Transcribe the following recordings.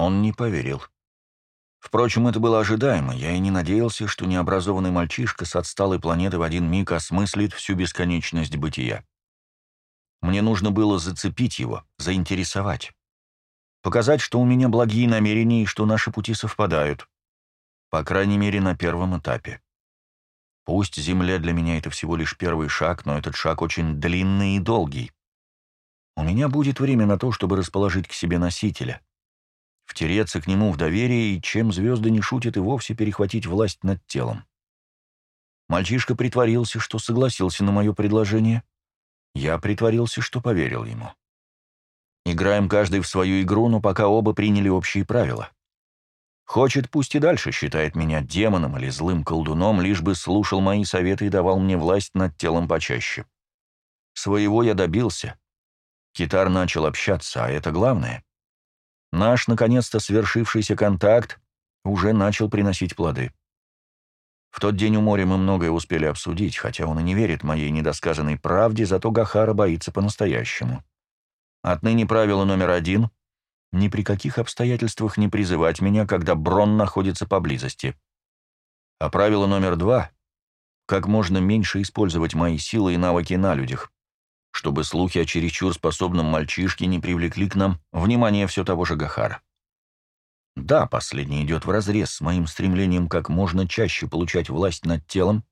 Он не поверил. Впрочем, это было ожидаемо, я и не надеялся, что необразованный мальчишка с отсталой планеты в один миг осмыслит всю бесконечность бытия. Мне нужно было зацепить его, заинтересовать. Показать, что у меня благие намерения и что наши пути совпадают. По крайней мере, на первом этапе. Пусть Земля для меня это всего лишь первый шаг, но этот шаг очень длинный и долгий. У меня будет время на то, чтобы расположить к себе носителя, втереться к нему в доверие и, чем звезды не шутят, и вовсе перехватить власть над телом. Мальчишка притворился, что согласился на мое предложение. Я притворился, что поверил ему. Играем каждый в свою игру, но пока оба приняли общие правила. Хочет, пусть и дальше считает меня демоном или злым колдуном, лишь бы слушал мои советы и давал мне власть над телом почаще. Своего я добился. Китар начал общаться, а это главное. Наш, наконец-то, свершившийся контакт уже начал приносить плоды. В тот день у моря мы многое успели обсудить, хотя он и не верит моей недосказанной правде, зато Гахара боится по-настоящему. Отныне правило номер один — ни при каких обстоятельствах не призывать меня, когда Брон находится поблизости. А правило номер два — как можно меньше использовать мои силы и навыки на людях, чтобы слухи о чересчур способном мальчишке не привлекли к нам внимание все того же Гахара. Да, последний идет вразрез с моим стремлением как можно чаще получать власть над телом,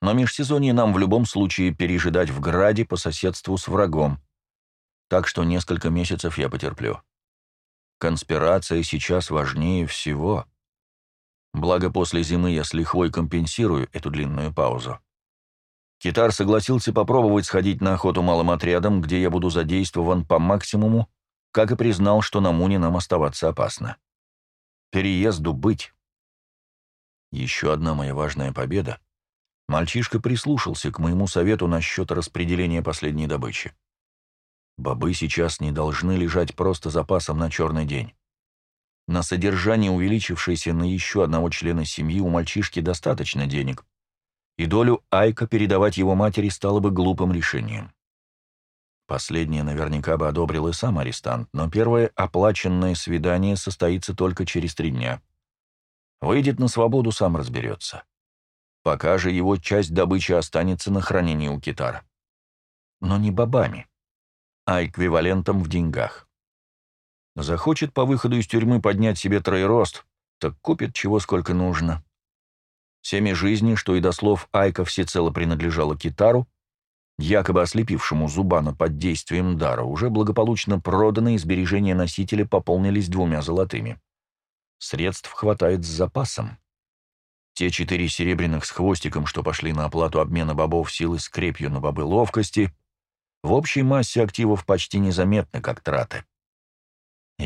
но межсезонье нам в любом случае пережидать в граде по соседству с врагом, так что несколько месяцев я потерплю. Конспирация сейчас важнее всего. Благо, после зимы я с лихвой компенсирую эту длинную паузу. Китар согласился попробовать сходить на охоту малым отрядом, где я буду задействован по максимуму, как и признал, что на Муне нам оставаться опасно. Переезду быть. Еще одна моя важная победа. Мальчишка прислушался к моему совету насчет распределения последней добычи. Бобы сейчас не должны лежать просто запасом на черный день. На содержание, увеличившееся на еще одного члена семьи, у мальчишки достаточно денег, и долю Айка передавать его матери стало бы глупым решением. Последнее наверняка бы одобрил и сам арестант, но первое оплаченное свидание состоится только через три дня. Выйдет на свободу, сам разберется. Пока же его часть добычи останется на хранении у китара. Но не бобами а эквивалентом в деньгах. Захочет по выходу из тюрьмы поднять себе троерост, так купит чего сколько нужно. Семя жизни, что и до слов Айка всецело принадлежало Китару, якобы ослепившему Зубана под действием дара, уже благополучно проданы и сбережения носителя пополнились двумя золотыми. Средств хватает с запасом. Те четыре серебряных с хвостиком, что пошли на оплату обмена бобов силы с крепью на бобы ловкости, в общей массе активов почти незаметны, как траты.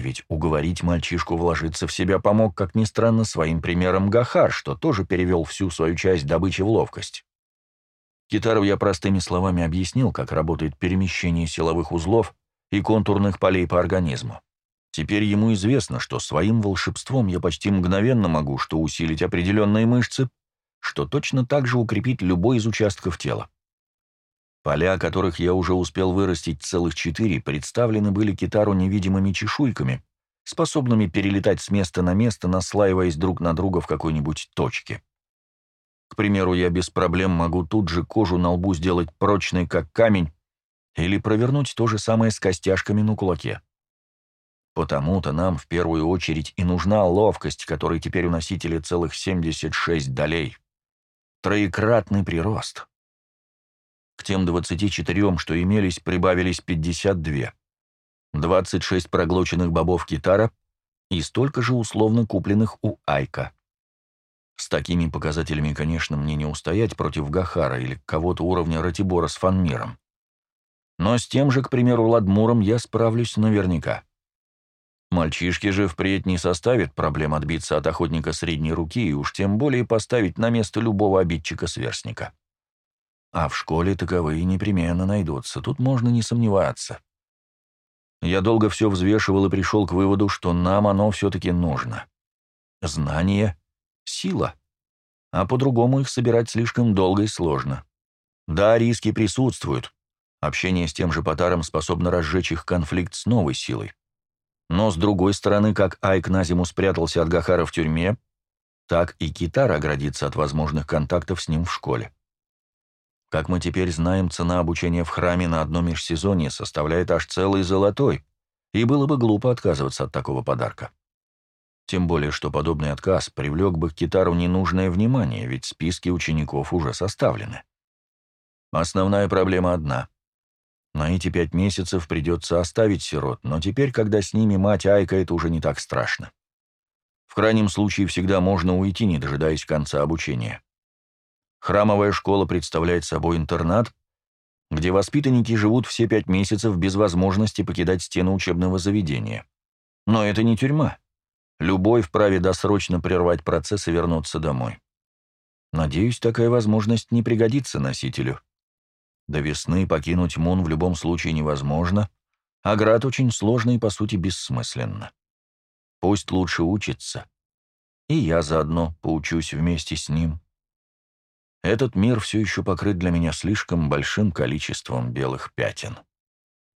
Ведь уговорить мальчишку вложиться в себя помог, как ни странно, своим примером Гахар, что тоже перевел всю свою часть добычи в ловкость. Китару я простыми словами объяснил, как работает перемещение силовых узлов и контурных полей по организму. Теперь ему известно, что своим волшебством я почти мгновенно могу что усилить определенные мышцы, что точно так же укрепить любой из участков тела. Поля, которых я уже успел вырастить целых четыре, представлены были китару невидимыми чешуйками, способными перелетать с места на место, наслаиваясь друг на друга в какой-нибудь точке. К примеру, я без проблем могу тут же кожу на лбу сделать прочной, как камень, или провернуть то же самое с костяшками на кулаке. Потому-то нам в первую очередь и нужна ловкость, которой теперь у носителя целых 76 долей. Троекратный прирост. К тем 24, что имелись, прибавились 52. 26 проглоченных бобов китара и столько же условно купленных у Айка. С такими показателями, конечно, мне не устоять против Гахара или кого-то уровня Ратибора с Фанмиром. Но с тем же, к примеру, Ладмуром я справлюсь наверняка. Мальчишке же впредь не составит проблем отбиться от охотника средней руки и уж тем более поставить на место любого обидчика-сверстника. А в школе таковые непременно найдутся, тут можно не сомневаться. Я долго все взвешивал и пришел к выводу, что нам оно все-таки нужно. Знание — сила, а по-другому их собирать слишком долго и сложно. Да, риски присутствуют. Общение с тем же Потаром способно разжечь их конфликт с новой силой. Но, с другой стороны, как Айк на зиму спрятался от Гахара в тюрьме, так и Китар оградится от возможных контактов с ним в школе. Как мы теперь знаем, цена обучения в храме на одно межсезонье составляет аж целый золотой, и было бы глупо отказываться от такого подарка. Тем более, что подобный отказ привлек бы к Китару ненужное внимание, ведь списки учеников уже составлены. Основная проблема одна. На эти пять месяцев придется оставить сирот, но теперь, когда с ними мать Айка, это уже не так страшно. В крайнем случае всегда можно уйти, не дожидаясь конца обучения. Храмовая школа представляет собой интернат, где воспитанники живут все пять месяцев без возможности покидать стены учебного заведения. Но это не тюрьма. Любой вправе досрочно прервать процесс и вернуться домой. Надеюсь, такая возможность не пригодится носителю. До весны покинуть Мун в любом случае невозможно, а град очень сложно и, по сути, бессмысленно. Пусть лучше учится. И я заодно поучусь вместе с ним. Этот мир все еще покрыт для меня слишком большим количеством белых пятен.